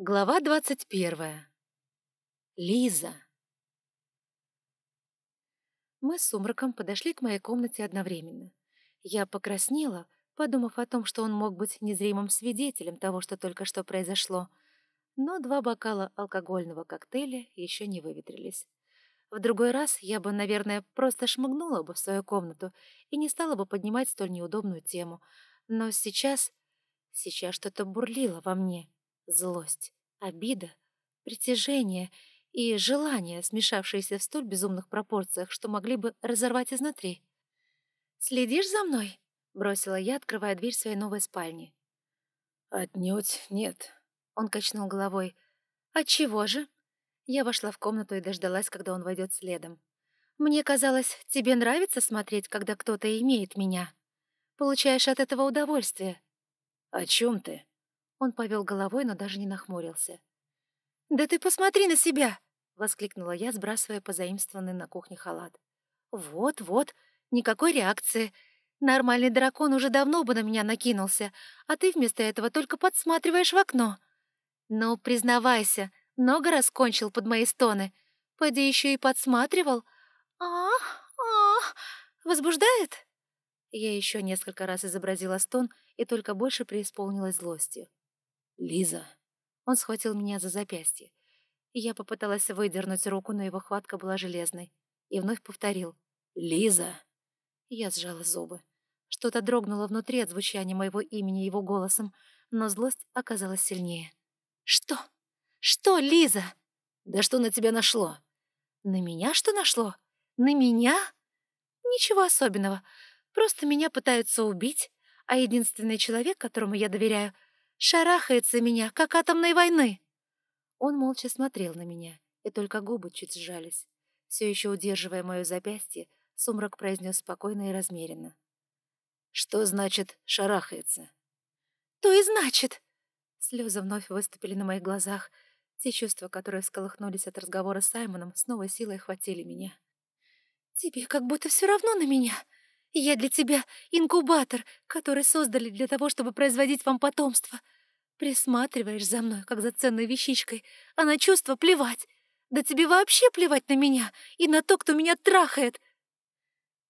Глава двадцать первая. Лиза. Мы с Сумраком подошли к моей комнате одновременно. Я покраснела, подумав о том, что он мог быть незримым свидетелем того, что только что произошло, но два бокала алкогольного коктейля еще не выветрились. В другой раз я бы, наверное, просто шмыгнула бы в свою комнату и не стала бы поднимать столь неудобную тему. Но сейчас... Сейчас что-то бурлило во мне — Злость, обида, притяжение и желание, смешавшиеся в столь безумных пропорциях, что могли бы разорвать изнутри. «Следишь за мной?» — бросила я, открывая дверь своей новой спальни. «Отнюдь нет», — он качнул головой. «Отчего же?» Я вошла в комнату и дождалась, когда он войдет следом. «Мне казалось, тебе нравится смотреть, когда кто-то имеет меня. Получаешь от этого удовольствие». «О чем ты?» Он повел головой, но даже не нахмурился. «Да ты посмотри на себя!» — воскликнула я, сбрасывая позаимствованный на кухне халат. «Вот, вот, никакой реакции. Нормальный дракон уже давно бы на меня накинулся, а ты вместо этого только подсматриваешь в окно. Ну, признавайся, много раз кончил под мои стоны. Поди еще и подсматривал. Ах, ах, возбуждает?» Я еще несколько раз изобразила стон и только больше преисполнилась злостью. «Лиза!» Он схватил меня за запястье. Я попыталась выдернуть руку, но его хватка была железной. И вновь повторил. «Лиза!» Я сжала зубы. Что-то дрогнуло внутри от звучания моего имени его голосом, но злость оказалась сильнее. «Что? Что, Лиза?» «Да что на тебя нашло?» «На меня что нашло? На меня?» «Ничего особенного. Просто меня пытаются убить, а единственный человек, которому я доверяю — шарахается меня, как атомной войны. Он молча смотрел на меня, и только губы чуть сжались. Все еще удерживая мое запястье, сумрак произнес спокойно и размеренно. «Что значит «шарахается»?» «То и значит!» Слезы вновь выступили на моих глазах. Те чувства, которые всколыхнулись от разговора с Саймоном, с новой силой охватили меня. «Тебе как будто все равно на меня!» Я для тебя инкубатор, который создали для того, чтобы производить вам потомство. Присматриваешь за мной, как за ценной вещичкой, а на чувства плевать. Да тебе вообще плевать на меня и на то, кто меня трахает.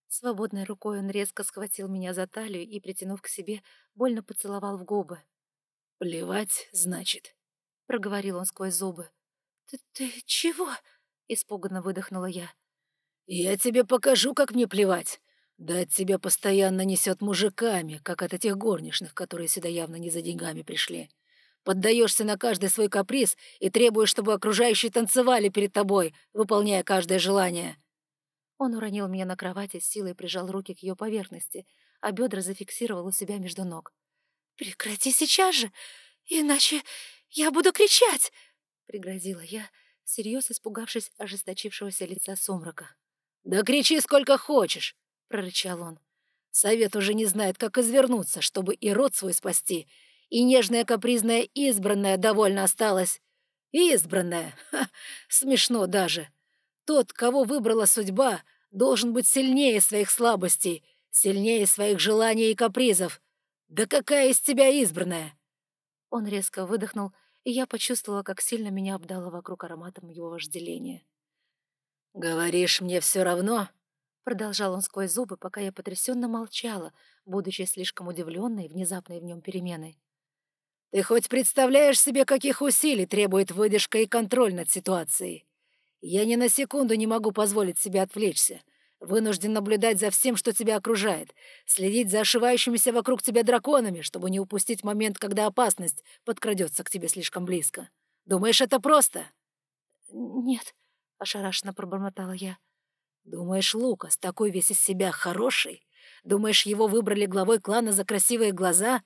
Свободной рукой он резко схватил меня за талию и, притянув к себе, больно поцеловал в губы. «Плевать, значит», — проговорил он сквозь зубы. «Ты, ты чего?» — испуганно выдохнула я. «Я тебе покажу, как мне плевать. Да от тебя постоянно несет мужиками, как от этих горничных, которые сюда явно не за деньгами пришли. Поддаешься на каждый свой каприз и требуешь, чтобы окружающие танцевали перед тобой, выполняя каждое желание». Он уронил меня на кровати, с силой прижал руки к ее поверхности, а бедра зафиксировал у себя между ног. «Прекрати сейчас же, иначе я буду кричать!» — пригрозила я, всерьез испугавшись ожесточившегося лица сумрака. «Да кричи сколько хочешь!» — прорычал он. «Совет уже не знает, как извернуться, чтобы и род свой спасти, и нежная капризная избранная довольно осталась. Избранная! Ха, смешно даже. Тот, кого выбрала судьба, должен быть сильнее своих слабостей, сильнее своих желаний и капризов. Да какая из тебя избранная?» Он резко выдохнул, и я почувствовала, как сильно меня обдало вокруг ароматом его вожделения. «Говоришь, мне все равно?» Продолжал он сквозь зубы, пока я потрясенно молчала, будучи слишком удивленной внезапной в нем переменой. «Ты хоть представляешь себе, каких усилий требует выдержка и контроль над ситуацией? Я ни на секунду не могу позволить себе отвлечься. Вынужден наблюдать за всем, что тебя окружает, следить за ошивающимися вокруг тебя драконами, чтобы не упустить момент, когда опасность подкрадется к тебе слишком близко. Думаешь, это просто?» «Нет», — ошарашенно пробормотала я. Думаешь, Лукас такой весь из себя хороший? Думаешь, его выбрали главой клана за красивые глаза?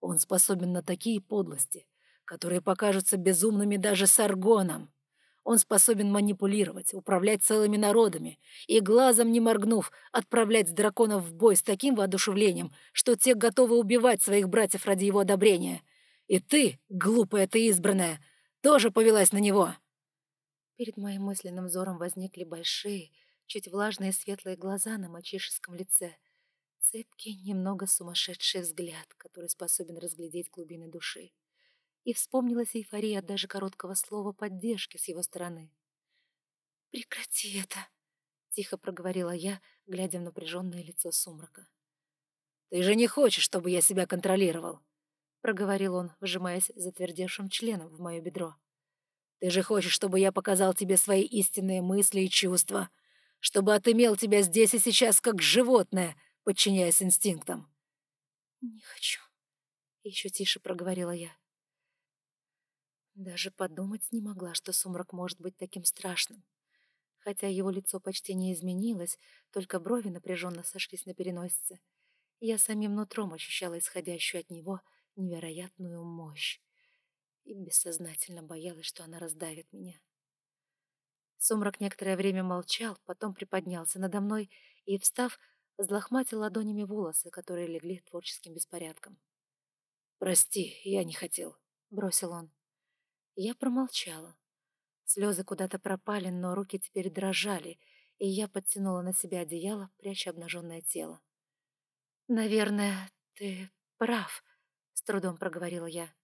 Он способен на такие подлости, которые покажутся безумными даже с Аргоном. Он способен манипулировать, управлять целыми народами и, глазом не моргнув, отправлять драконов в бой с таким воодушевлением, что те готовы убивать своих братьев ради его одобрения. И ты, глупая ты избранная, тоже повелась на него. Перед моим мысленным взором возникли большие, чуть влажные светлые глаза на мальчишеском лице, цепкий, немного сумасшедший взгляд, который способен разглядеть глубины души. и вспомнилась эйфория от даже короткого слова поддержки с его стороны. «Прекрати это!» — тихо проговорила я, глядя в напряженное лицо сумрака. «Ты же не хочешь, чтобы я себя контролировал?» — проговорил он, вжимаясь затвердевшим членом в мое бедро. «Ты же хочешь, чтобы я показал тебе свои истинные мысли и чувства, чтобы отымел тебя здесь и сейчас как животное, подчиняясь инстинктам?» «Не хочу», — еще тише проговорила я. Даже подумать не могла, что сумрак может быть таким страшным. Хотя его лицо почти не изменилось, только брови напряженно сошлись на переносице. Я самим нутром ощущала исходящую от него невероятную мощь и бессознательно боялась, что она раздавит меня. Сумрак некоторое время молчал, потом приподнялся надо мной и, встав, взлохматил ладонями волосы, которые легли творческим беспорядком. «Прости, я не хотел», — бросил он. Я промолчала. Слезы куда-то пропали, но руки теперь дрожали, и я подтянула на себя одеяло, пряча обнаженное тело. «Наверное, ты прав», — с трудом проговорила я.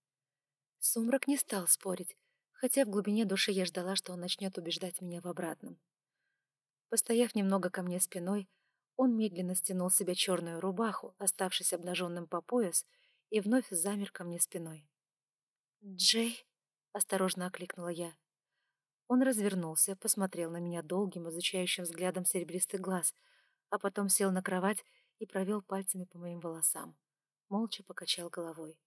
Сумрак не стал спорить, хотя в глубине души я ждала, что он начнет убеждать меня в обратном. Постояв немного ко мне спиной, он медленно стянул себе черную рубаху, оставшись обнаженным по пояс, и вновь замер ко мне спиной. «Джей?» — осторожно окликнула я. Он развернулся, посмотрел на меня долгим, изучающим взглядом серебристый глаз, а потом сел на кровать и провел пальцами по моим волосам. Молча покачал головой.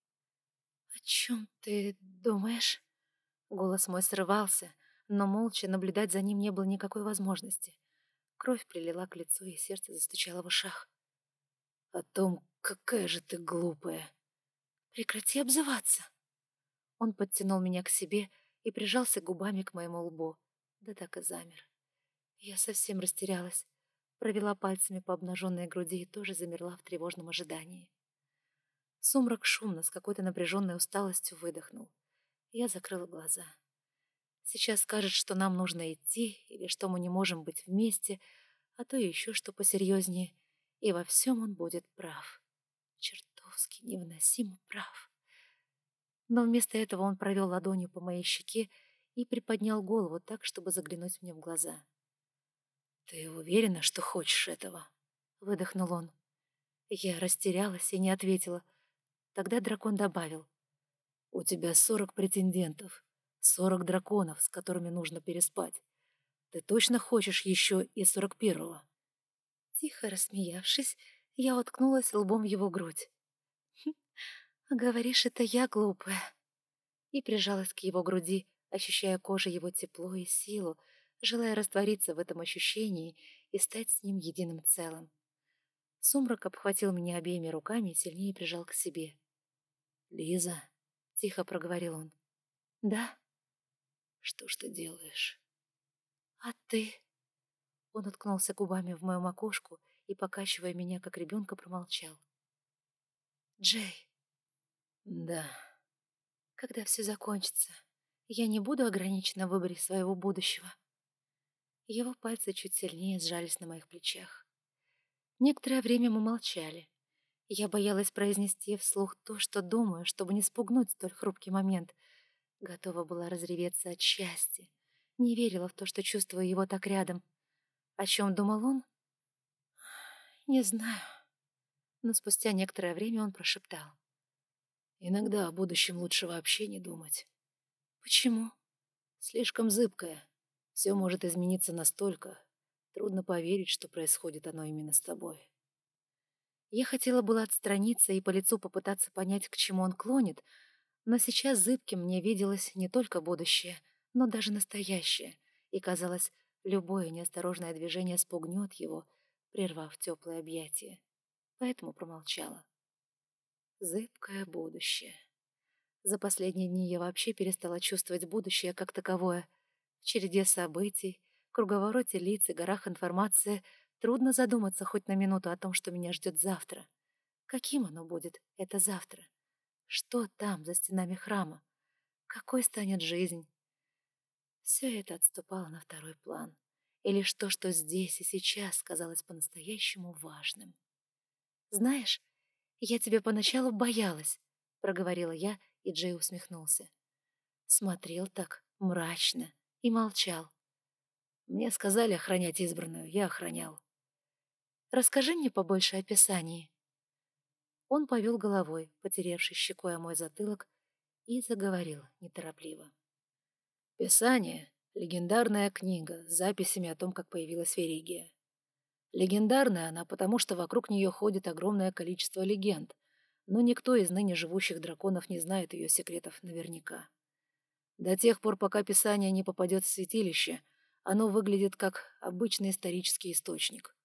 «О чем ты думаешь?» Голос мой срывался, но молча наблюдать за ним не было никакой возможности. Кровь прилила к лицу, и сердце застучало в ушах. «О том, какая же ты глупая!» «Прекрати обзываться!» Он подтянул меня к себе и прижался губами к моему лбу. Да так и замер. Я совсем растерялась. Провела пальцами по обнаженной груди и тоже замерла в тревожном ожидании. Сумрак шумно, с какой-то напряженной усталостью выдохнул. Я закрыла глаза. Сейчас скажет, что нам нужно идти, или что мы не можем быть вместе, а то еще что посерьезнее. И во всем он будет прав. Чертовски невыносимо прав но вместо этого он провел ладонью по моей щеке и приподнял голову так, чтобы заглянуть мне в глаза. «Ты уверена, что хочешь этого?» — выдохнул он. Я растерялась и не ответила. Тогда дракон добавил. «У тебя сорок претендентов, сорок драконов, с которыми нужно переспать. Ты точно хочешь еще и сорок первого?» Тихо рассмеявшись, я уткнулась лбом в его грудь. «Говоришь, это я глупая?» И прижалась к его груди, ощущая кожей его тепло и силу, желая раствориться в этом ощущении и стать с ним единым целым. Сумрак обхватил меня обеими руками и сильнее прижал к себе. «Лиза», — тихо проговорил он. «Да?» «Что ж ты делаешь?» «А ты?» Он уткнулся губами в мою макушку и, покачивая меня, как ребенка, промолчал. «Джей!» Да. Когда все закончится, я не буду ограничена в выборе своего будущего. Его пальцы чуть сильнее сжались на моих плечах. Некоторое время мы молчали. Я боялась произнести вслух то, что думаю, чтобы не спугнуть столь хрупкий момент. Готова была разреветься от счастья. Не верила в то, что чувствую его так рядом. О чем думал он? Не знаю. Но спустя некоторое время он прошептал. Иногда о будущем лучше вообще не думать. Почему? Слишком зыбкое. Все может измениться настолько. Трудно поверить, что происходит оно именно с тобой. Я хотела было отстраниться и по лицу попытаться понять, к чему он клонит, но сейчас зыбким мне виделось не только будущее, но даже настоящее, и, казалось, любое неосторожное движение спугнет его, прервав теплое объятие. Поэтому промолчала. Зыбкое будущее. За последние дни я вообще перестала чувствовать будущее как таковое. В череде событий, круговороте лиц и горах информации трудно задуматься хоть на минуту о том, что меня ждет завтра. Каким оно будет, это завтра? Что там, за стенами храма? Какой станет жизнь? Все это отступало на второй план. И лишь то, что здесь и сейчас казалось по-настоящему важным. Знаешь, «Я тебя поначалу боялась», — проговорила я и Джей усмехнулся. Смотрел так мрачно и молчал. Мне сказали охранять избранную, я охранял. Расскажи мне побольше о Писании. Он повел головой, потеревший щекой о мой затылок, и заговорил неторопливо. Писание — легендарная книга с записями о том, как появилась Веригия. Легендарная она, потому что вокруг нее ходит огромное количество легенд, но никто из ныне живущих драконов не знает ее секретов наверняка. До тех пор, пока Писание не попадет в святилище, оно выглядит как обычный исторический источник.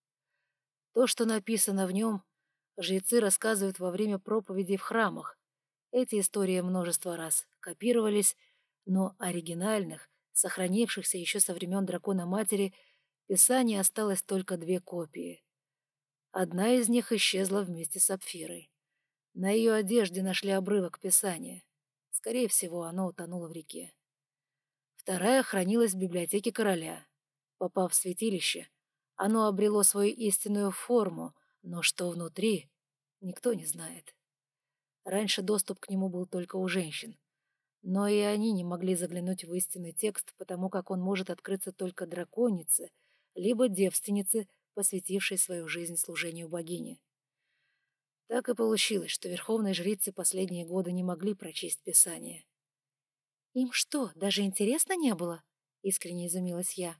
То, что написано в нем, жрецы рассказывают во время проповедей в храмах. Эти истории множество раз копировались, но оригинальных, сохранившихся еще со времен Дракона-Матери, Писаний осталось только две копии. Одна из них исчезла вместе с Апфирой. На ее одежде нашли обрывок Писания. Скорее всего, оно утонуло в реке. Вторая хранилась в библиотеке короля. Попав в святилище, оно обрело свою истинную форму, но что внутри, никто не знает. Раньше доступ к нему был только у женщин. Но и они не могли заглянуть в истинный текст, потому как он может открыться только драконице, либо девственнице, посвятившей свою жизнь служению богине. Так и получилось, что верховные жрицы последние годы не могли прочесть Писание. «Им что, даже интересно не было?» — искренне изумилась я.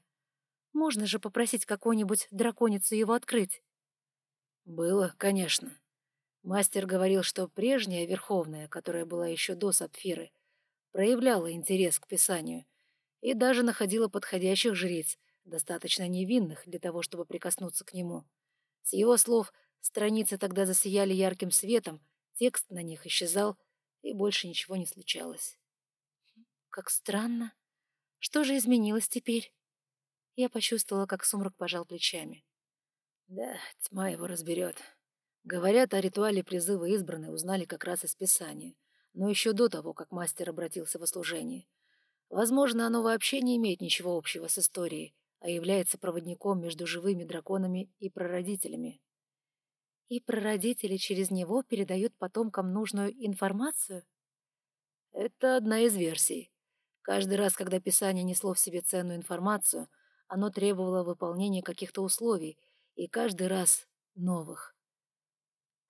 Можно же попросить какую-нибудь драконицу его открыть. Было, конечно. Мастер говорил, что прежняя Верховная, которая была еще до Сапфиры, проявляла интерес к писанию и даже находила подходящих жриц, достаточно невинных для того, чтобы прикоснуться к нему. С его слов, страницы тогда засияли ярким светом, текст на них исчезал, и больше ничего не случалось. Как странно. Что же изменилось теперь? Я почувствовала, как сумрак пожал плечами. Да, тьма его разберет. Говорят, о ритуале призыва избранной узнали как раз из Писания, но еще до того, как мастер обратился во служение. Возможно, оно вообще не имеет ничего общего с историей, а является проводником между живыми драконами и прародителями. И прародители через него передают потомкам нужную информацию? Это одна из версий. Каждый раз, когда Писание несло в себе ценную информацию, оно требовало выполнения каких-то условий, и каждый раз новых.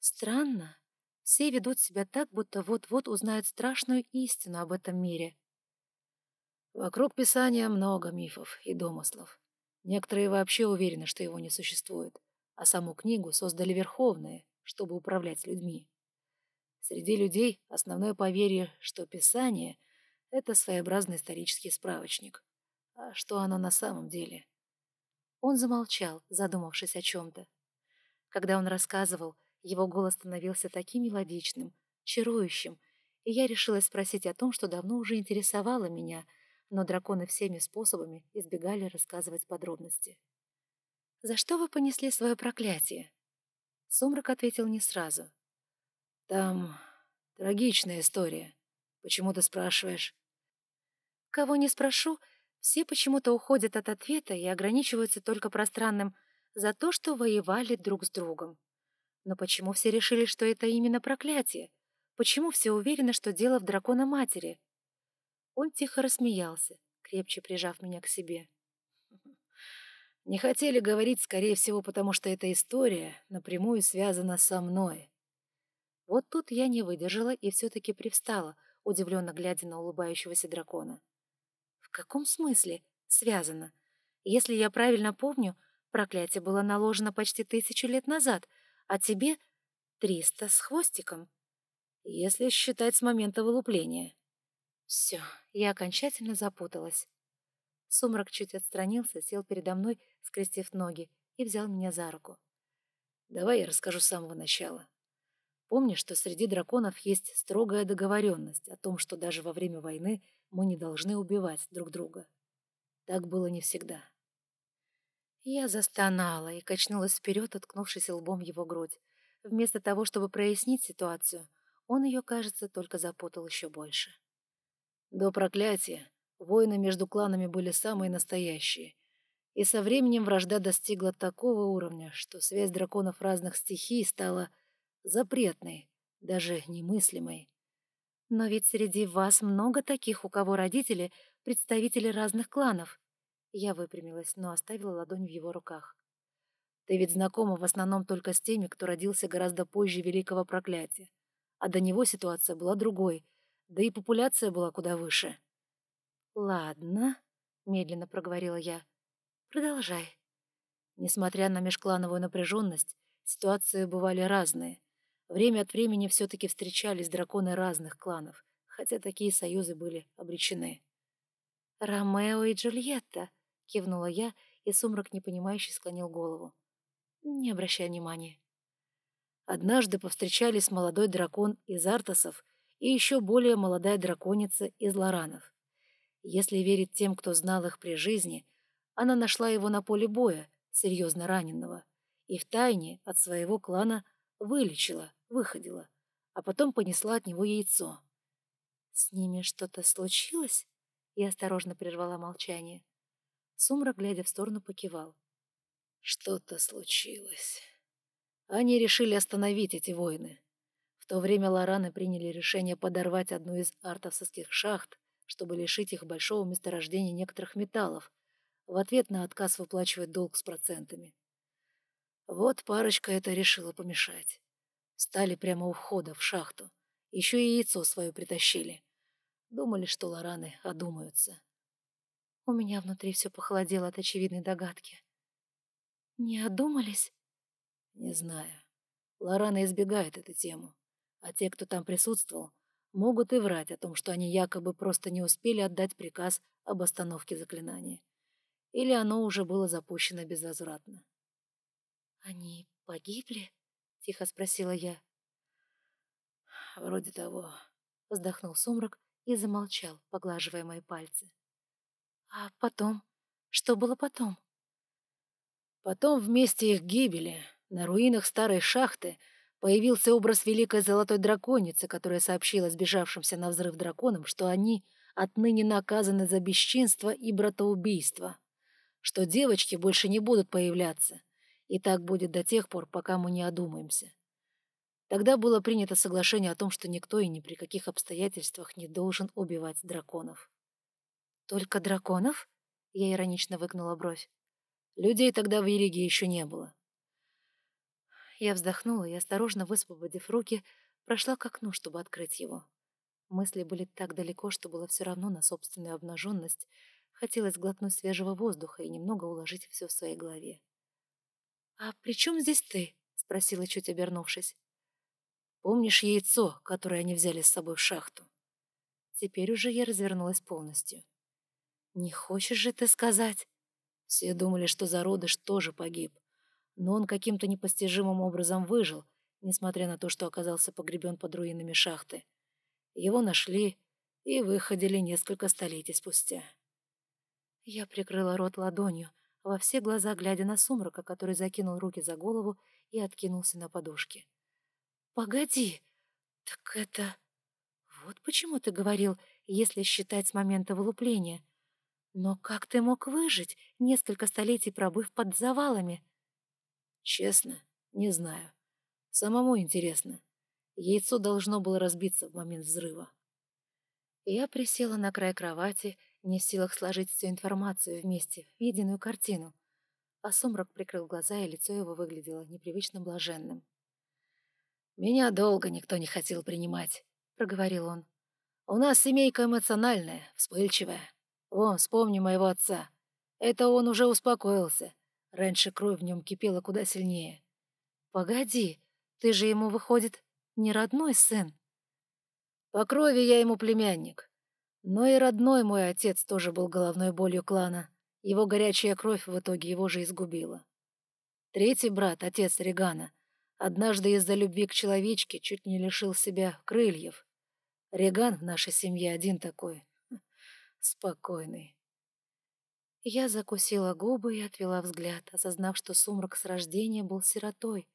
Странно. Все ведут себя так, будто вот-вот узнают страшную истину об этом мире. Вокруг Писания много мифов и домыслов. Некоторые вообще уверены, что его не существует, а саму книгу создали верховные, чтобы управлять людьми. Среди людей основное поверье, что Писание — это своеобразный исторический справочник. А что оно на самом деле? Он замолчал, задумавшись о чем-то. Когда он рассказывал, его голос становился таким мелодичным, чарующим, и я решила спросить о том, что давно уже интересовало меня, но драконы всеми способами избегали рассказывать подробности. «За что вы понесли свое проклятие?» Сумрак ответил не сразу. «Там трагичная история. Почему ты спрашиваешь?» «Кого не спрошу, все почему-то уходят от ответа и ограничиваются только пространным «за то, что воевали друг с другом». Но почему все решили, что это именно проклятие? Почему все уверены, что дело в дракона-матери? Он тихо рассмеялся, крепче прижав меня к себе. Не хотели говорить, скорее всего, потому что эта история напрямую связана со мной. Вот тут я не выдержала и все-таки привстала, удивленно глядя на улыбающегося дракона каком смысле связано? Если я правильно помню, проклятие было наложено почти тысячу лет назад, а тебе триста с хвостиком. Если считать с момента вылупления. Все, я окончательно запуталась. Сумрак чуть отстранился, сел передо мной, скрестив ноги, и взял меня за руку. «Давай я расскажу с самого начала. Помнишь, что среди драконов есть строгая договоренность о том, что даже во время войны мы не должны убивать друг друга. Так было не всегда. Я застонала и качнулась вперед, уткнувшись лбом в его грудь. Вместо того, чтобы прояснить ситуацию, он ее, кажется, только запутал еще больше. До проклятия войны между кланами были самые настоящие, и со временем вражда достигла такого уровня, что связь драконов разных стихий стала запретной, даже немыслимой. Но ведь среди вас много таких, у кого родители — представители разных кланов. Я выпрямилась, но оставила ладонь в его руках. Ты ведь знакома в основном только с теми, кто родился гораздо позже Великого Проклятия. А до него ситуация была другой, да и популяция была куда выше. «Ладно», — медленно проговорила я. «Продолжай». Несмотря на межклановую напряженность, ситуации бывали разные. Время от времени все-таки встречались драконы разных кланов, хотя такие союзы были обречены. «Ромео и Джульетта», — кивнула я, и сумрак непонимающе склонил голову. «Не обращай внимания». Однажды повстречались молодой дракон из Артасов и еще более молодая драконица из Лоранов. Если верить тем, кто знал их при жизни, она нашла его на поле боя, серьезно раненого, и втайне от своего клана вылечила, выходила, а потом понесла от него яйцо. «С ними что-то случилось?» Я осторожно прервала молчание. Сумрак, глядя в сторону, покивал. Что-то случилось. Они решили остановить эти войны. В то время Лораны приняли решение подорвать одну из артовских шахт, чтобы лишить их большого месторождения некоторых металлов, в ответ на отказ выплачивать долг с процентами. Вот парочка это решила помешать. Стали прямо у входа в шахту. Еще и яйцо свое притащили. Думали, что лораны одумаются. У меня внутри все похолодело от очевидной догадки. Не одумались? Не знаю. Лораны избегают эту тему. А те, кто там присутствовал, могут и врать о том, что они якобы просто не успели отдать приказ об остановке заклинания. Или оно уже было запущено безвозвратно. «Они погибли?» — тихо спросила я. «Вроде того», — вздохнул сумрак и замолчал, поглаживая мои пальцы. «А потом? Что было потом?» Потом вместе их гибели на руинах старой шахты появился образ великой золотой драконицы, которая сообщила сбежавшимся на взрыв драконам, что они отныне наказаны за бесчинство и братоубийство, что девочки больше не будут появляться, и так будет до тех пор, пока мы не одумаемся. Тогда было принято соглашение о том, что никто и ни при каких обстоятельствах не должен убивать драконов. «Только драконов?» — я иронично выгнула бровь. «Людей тогда в Ериге еще не было». Я вздохнула и, осторожно высвободив руки, прошла к окну, чтобы открыть его. Мысли были так далеко, что было все равно на собственную обнаженность. Хотелось глотнуть свежего воздуха и немного уложить все в своей голове. «А при чем здесь ты?» — спросила, чуть обернувшись. Помнишь яйцо, которое они взяли с собой в шахту? Теперь уже я развернулась полностью. Не хочешь же ты сказать? Все думали, что зародыш тоже погиб. Но он каким-то непостижимым образом выжил, несмотря на то, что оказался погребен под руинами шахты. Его нашли и выходили несколько столетий спустя. Я прикрыла рот ладонью, во все глаза глядя на сумрака, который закинул руки за голову и откинулся на подушке. «Погоди, так это... Вот почему ты говорил, если считать с момента вылупления. Но как ты мог выжить, несколько столетий пробыв под завалами?» «Честно, не знаю. Самому интересно. Яйцо должно было разбиться в момент взрыва». Я присела на край кровати, не в силах сложить всю информацию вместе в единую картину. А сумрак прикрыл глаза, и лицо его выглядело непривычно блаженным. «Меня долго никто не хотел принимать», — проговорил он. «У нас семейка эмоциональная, вспыльчивая. Вон, вспомни моего отца. Это он уже успокоился. Раньше кровь в нем кипела куда сильнее». «Погоди, ты же ему, выходит, не родной сын?» «По крови я ему племянник. Но и родной мой отец тоже был головной болью клана. Его горячая кровь в итоге его же изгубила. Третий брат, отец Регана, Однажды из-за любви к человечке чуть не лишил себя крыльев. Реган в нашей семье один такой. Спокойный. Я закусила губы и отвела взгляд, осознав, что сумрак с рождения был сиротой,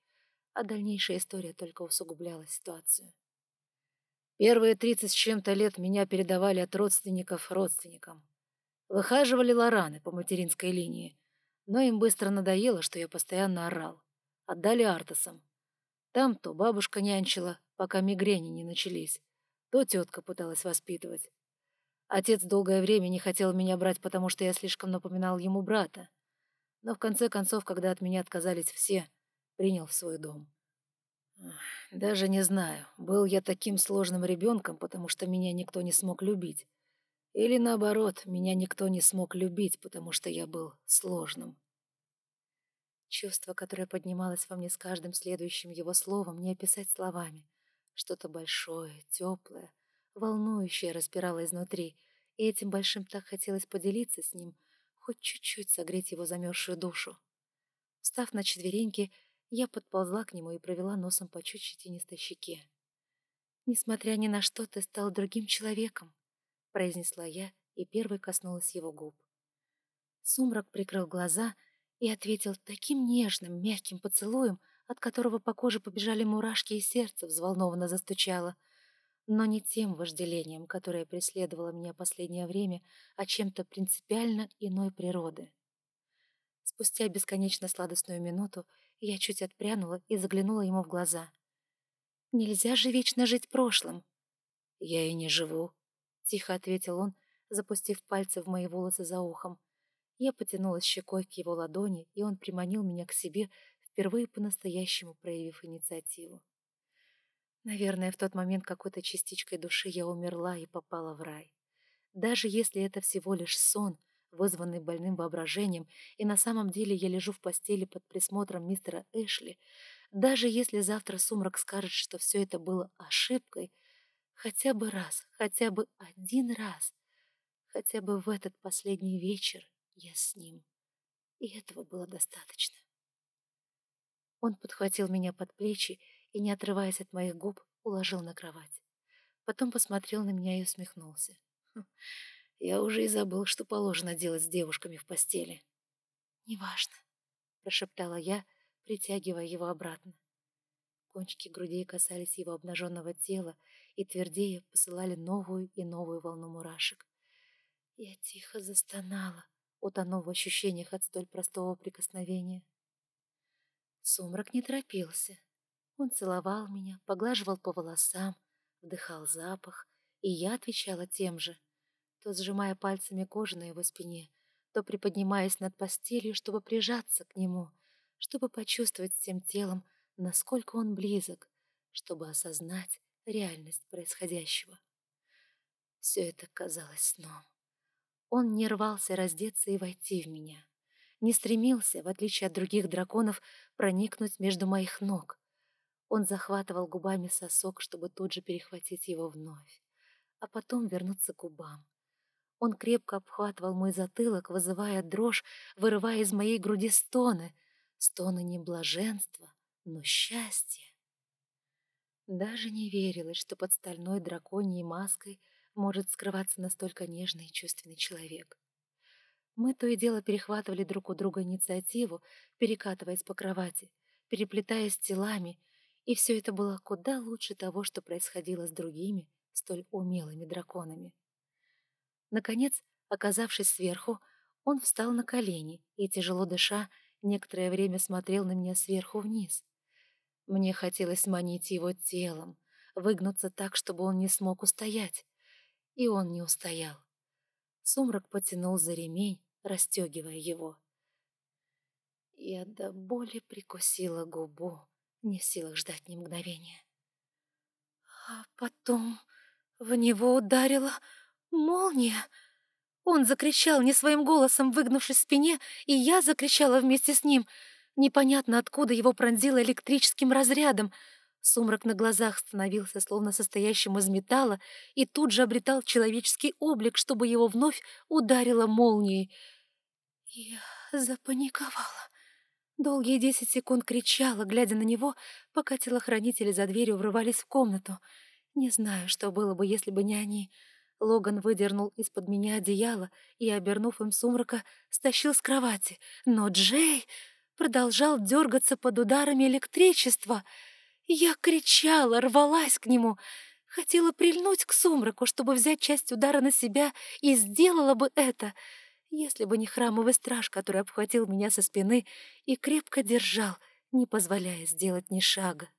а дальнейшая история только усугубляла ситуацию. Первые тридцать с чем-то лет меня передавали от родственников родственникам. Выхаживали лораны по материнской линии, но им быстро надоело, что я постоянно орал. Отдали Артасам. Там то бабушка нянчила, пока мигрени не начались. то тетка пыталась воспитывать. Отец долгое время не хотел меня брать, потому что я слишком напоминал ему брата. Но в конце концов, когда от меня отказались все, принял в свой дом. Даже не знаю, был я таким сложным ребенком, потому что меня никто не смог любить. Или наоборот, меня никто не смог любить, потому что я был сложным. Чувство, которое поднималось во мне с каждым следующим его словом, не описать словами. Что-то большое, теплое, волнующее распирало изнутри, и этим большим так хотелось поделиться с ним, хоть чуть-чуть согреть его замерзшую душу. Встав на четвереньки, я подползла к нему и провела носом по чуть щетинистой щеке. «Несмотря ни на что, ты стал другим человеком», — произнесла я и первой коснулась его губ. Сумрак прикрыл глаза и ответил таким нежным, мягким поцелуем, от которого по коже побежали мурашки и сердце взволнованно застучало, но не тем вожделением, которое преследовало меня последнее время, а чем-то принципиально иной природы. Спустя бесконечно сладостную минуту я чуть отпрянула и заглянула ему в глаза. «Нельзя же вечно жить прошлым!» «Я и не живу», — тихо ответил он, запустив пальцы в мои волосы за ухом. Я потянулась щекой к его ладони, и он приманил меня к себе, впервые по-настоящему проявив инициативу. Наверное, в тот момент какой-то частичкой души я умерла и попала в рай. Даже если это всего лишь сон, вызванный больным воображением, и на самом деле я лежу в постели под присмотром мистера Эшли, даже если завтра сумрак скажет, что все это было ошибкой, хотя бы раз, хотя бы один раз, хотя бы в этот последний вечер я с ним. И этого было достаточно. Он подхватил меня под плечи и, не отрываясь от моих губ, уложил на кровать. Потом посмотрел на меня и усмехнулся. «Хм, я уже и забыл, что положено делать с девушками в постели. «Неважно», — прошептала я, притягивая его обратно. Кончики грудей касались его обнаженного тела и твердее посылали новую и новую волну мурашек. Я тихо застонала, утонув в ощущениях от столь простого прикосновения. Сумрак не торопился. Он целовал меня, поглаживал по волосам, вдыхал запах, и я отвечала тем же, то сжимая пальцами кожу на его спине, то приподнимаясь над постелью, чтобы прижаться к нему, чтобы почувствовать всем телом, насколько он близок, чтобы осознать реальность происходящего. Все это казалось сном. Он не рвался раздеться и войти в меня не стремился, в отличие от других драконов, проникнуть между моих ног. Он захватывал губами сосок, чтобы тут же перехватить его вновь, а потом вернуться к губам. Он крепко обхватывал мой затылок, вызывая дрожь, вырывая из моей груди стоны. Стоны не блаженства, но счастья. Даже не верилось, что под стальной драконьей маской может скрываться настолько нежный и чувственный человек. Мы то и дело перехватывали друг у друга инициативу, перекатываясь по кровати, переплетаясь телами, и все это было куда лучше того, что происходило с другими, столь умелыми драконами. Наконец, оказавшись сверху, он встал на колени и, тяжело дыша, некоторое время смотрел на меня сверху вниз. Мне хотелось манить его телом, выгнуться так, чтобы он не смог устоять. И он не устоял. Сумрак потянул за ремень, расстегивая его. Я до боли прикусила губу, не в силах ждать ни мгновения. А потом в него ударила молния. Он закричал не своим голосом, выгнувшись в спине, и я закричала вместе с ним. Непонятно, откуда его пронзило электрическим разрядом — Сумрак на глазах становился словно состоящим из металла и тут же обретал человеческий облик, чтобы его вновь ударило молнией. Я запаниковала. Долгие десять секунд кричала, глядя на него, пока телохранители за дверью врывались в комнату. Не знаю, что было бы, если бы не они. Логан выдернул из-под меня одеяло и, обернув им сумрака, стащил с кровати. Но Джей продолжал дергаться под ударами электричества — я кричала, рвалась к нему, хотела прильнуть к сумраку, чтобы взять часть удара на себя, и сделала бы это, если бы не храмовый страж, который обхватил меня со спины и крепко держал, не позволяя сделать ни шага.